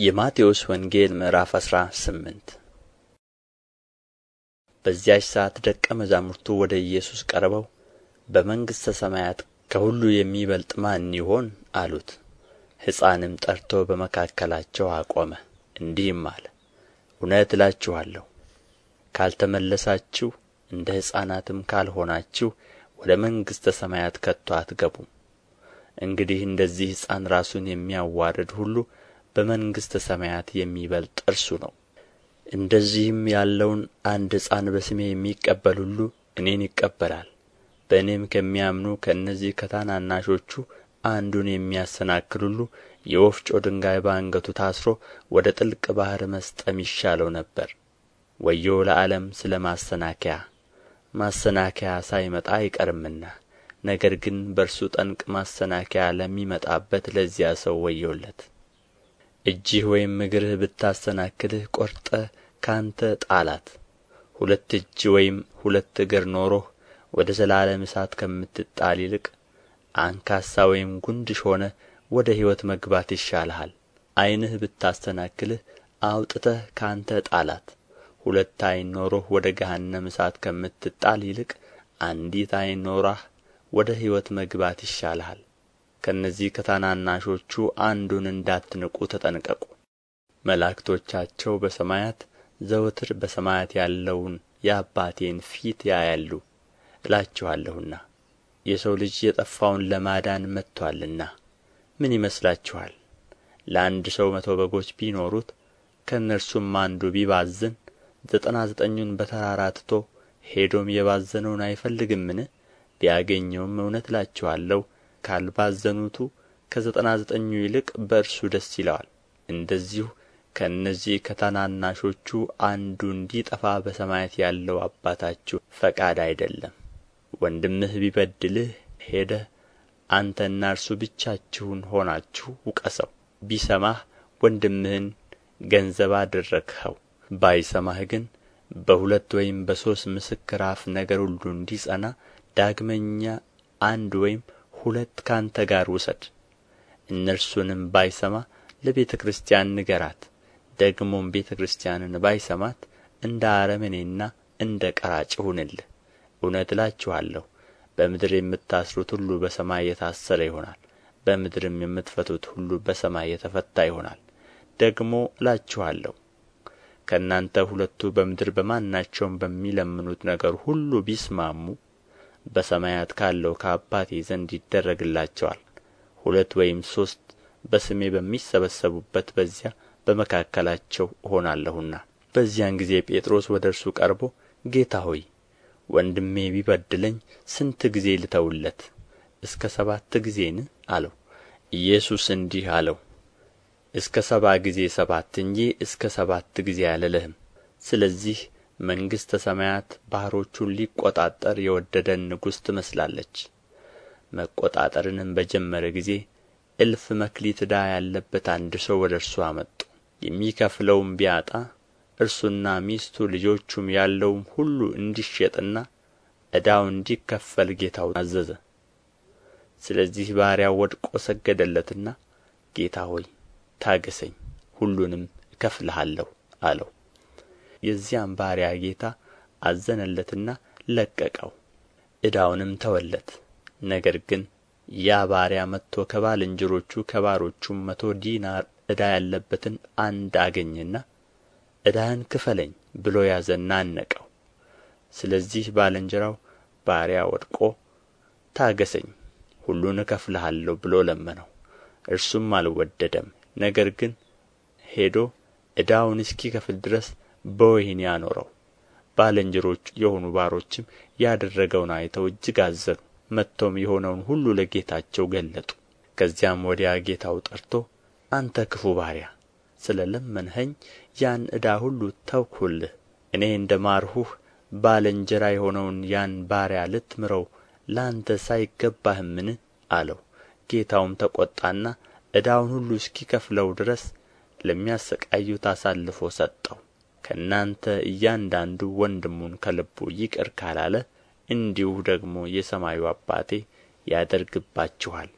የማቴዎስ ወንጌል ምዕራፍ አስራ ስምንት። በዚያች ሰዓት ደቀ መዛሙርቱ ወደ ኢየሱስ ቀርበው በመንግሥተ ሰማያት ከሁሉ የሚበልጥ ማን ይሆን አሉት። ሕፃንም ጠርቶ በመካከላቸው አቆመ እንዲህም አለ እውነት እላችኋለሁ ካልተመለሳችሁ እንደ ሕፃናትም ካልሆናችሁ ወደ መንግሥተ ሰማያት ከቶ አትገቡም። እንግዲህ እንደዚህ ሕፃን ራሱን የሚያዋርድ ሁሉ በመንግሥተ ሰማያት የሚበልጥ እርሱ ነው። እንደዚህም ያለውን አንድ ሕፃን በስሜ የሚቀበል ሁሉ እኔን ይቀበላል። በእኔም ከሚያምኑ ከእነዚህ ከታናናሾቹ አንዱን የሚያሰናክል ሁሉ የወፍጮ ድንጋይ በአንገቱ ታስሮ ወደ ጥልቅ ባሕር መስጠም ይሻለው ነበር። ወዮ ለዓለም ስለ ማሰናከያ! ማሰናከያ ሳይመጣ አይቀርምና! ነገር ግን በእርሱ ጠንቅ ማሰናከያ ለሚመጣበት ለዚያ ሰው ወዮለት እጅህ ወይም እግርህ ብታሰናክልህ ቆርጠህ ከአንተ ጣላት። ሁለት እጅ ወይም ሁለት እግር ኖሮህ ወደ ዘላለም እሳት ከምትጣል ይልቅ አንካሳ ወይም ጉንድሽ ሆነህ ወደ ሕይወት መግባት ይሻልሃል። ዓይንህ ብታሰናክልህ አውጥተህ ከአንተ ጣላት። ሁለት ዓይን ኖሮህ ወደ ገሃነመ እሳት ከምትጣል ይልቅ አንዲት ዓይን ኖራህ ወደ ሕይወት መግባት ይሻልሃል ከእነዚህ ከታናናሾቹ አንዱን እንዳትንቁ ተጠንቀቁ። መላእክቶቻቸው በሰማያት ዘወትር በሰማያት ያለውን የአባቴን ፊት ያያሉ እላችኋለሁና። የሰው ልጅ የጠፋውን ለማዳን መጥቶአልና ምን ይመስላችኋል? ለአንድ ሰው መቶ በጎች ቢኖሩት ከእነርሱም አንዱ ቢባዝን ዘጠና ዘጠኙን በተራራ ትቶ ሄዶም የባዘነውን አይፈልግምን? ቢያገኘውም እውነት እላችኋለሁ ካልባዘኑቱ ከዘጠና ዘጠኙ ይልቅ በእርሱ ደስ ይለዋል። እንደዚሁ ከእነዚህ ከታናናሾቹ አንዱ እንዲጠፋ በሰማያት ያለው አባታችሁ ፈቃድ አይደለም። ወንድምህ ቢበድልህ ሄደህ አንተና እርሱ ብቻችሁን ሆናችሁ ውቀሰው። ቢሰማህ ወንድምህን ገንዘብ አደረግኸው ባይሰማህ ግን በሁለት ወይም በሦስት ምስክር አፍ ነገር ሁሉ እንዲጸና ዳግመኛ አንድ ወይም ሁለት ከአንተ ጋር ውሰድ። እነርሱንም ባይሰማ ለቤተ ክርስቲያን ንገራት ደግሞም ቤተ ክርስቲያንን ባይሰማት እንደ አረመኔና እንደ ቀራጭ ይሁንልህ እውነት እላችኋለሁ በምድር የምታስሩት ሁሉ በሰማይ የታሰረ ይሆናል በምድርም የምትፈቱት ሁሉ በሰማይ የተፈታ ይሆናል። ደግሞ እላችኋለሁ ከእናንተ ሁለቱ በምድር በማናቸውም በሚለምኑት ነገር ሁሉ ቢስማሙ በሰማያት ካለው ከአባቴ ዘንድ ይደረግላቸዋል። ሁለት ወይም ሦስት በስሜ በሚሰበሰቡበት በዚያ በመካከላቸው እሆናለሁና። በዚያን ጊዜ ጴጥሮስ ወደ እርሱ ቀርቦ ጌታ ሆይ ወንድሜ ቢበድለኝ ስንት ጊዜ ልተውለት? እስከ ሰባት ጊዜን? አለው። ኢየሱስ እንዲህ አለው እስከ ሰባ ጊዜ ሰባት እንጂ እስከ ሰባት ጊዜ አልልህም። ስለዚህ መንግሥተ ሰማያት ባሕሮቹን ሊቈጣጠር የወደደን ንጉሥ ትመስላለች። መቈጣጠርንም በጀመረ ጊዜ እልፍ መክሊት ዕዳ ያለበት አንድ ሰው ወደ እርሱ አመጡ። የሚከፍለውም ቢያጣ እርሱና ሚስቱ ልጆቹም ያለውም ሁሉ እንዲሸጥና ዕዳው እንዲከፈል ጌታው አዘዘ። ስለዚህ ባሪያው ወድቆ ሰገደለትና ጌታ ሆይ ታገሰኝ ሁሉንም እከፍልሃለሁ አለው የዚያም ባሪያ ጌታ አዘነለትና ለቀቀው ዕዳውንም ተወለት። ነገር ግን ያ ባሪያ መጥቶ ከባልንጀሮቹ ከባሮቹም መቶ ዲናር ዕዳ ያለበትን አንድ አገኘና ዕዳህን ክፈለኝ ብሎ ያዘና አነቀው። ስለዚህ ባልንጀራው ባሪያ ወድቆ ታገሰኝ ሁሉን እከፍልሃለሁ ብሎ ለመነው። እርሱም አልወደደም። ነገር ግን ሄዶ ዕዳውን እስኪከፍል ድረስ በወህኒ አኖረው ባልንጀሮቹ የሆኑ ባሮችም ያደረገውን አይተው እጅግ አዘኑ። መጥተውም የሆነውን ሁሉ ለጌታቸው ገለጡ። ከዚያም ወዲያ ጌታው ጠርቶ አንተ ክፉ ባሪያ ስለ ለመንኸኝ ያን ዕዳ ሁሉ ተውሁልህ እኔ እንደ ማርሁህ ባልንጀራ የሆነውን ያን ባሪያ ልትምረው ለአንተስ አይገባህምን አለው። ጌታውም ተቈጣና ዕዳውን ሁሉ እስኪከፍለው ድረስ ለሚያሠቃዩት አሳልፎ ሰጠው ከእናንተ እያንዳንዱ ወንድሙን ከልቡ ይቅር ካላለ እንዲሁ ደግሞ የሰማዩ አባቴ ያደርግባችኋል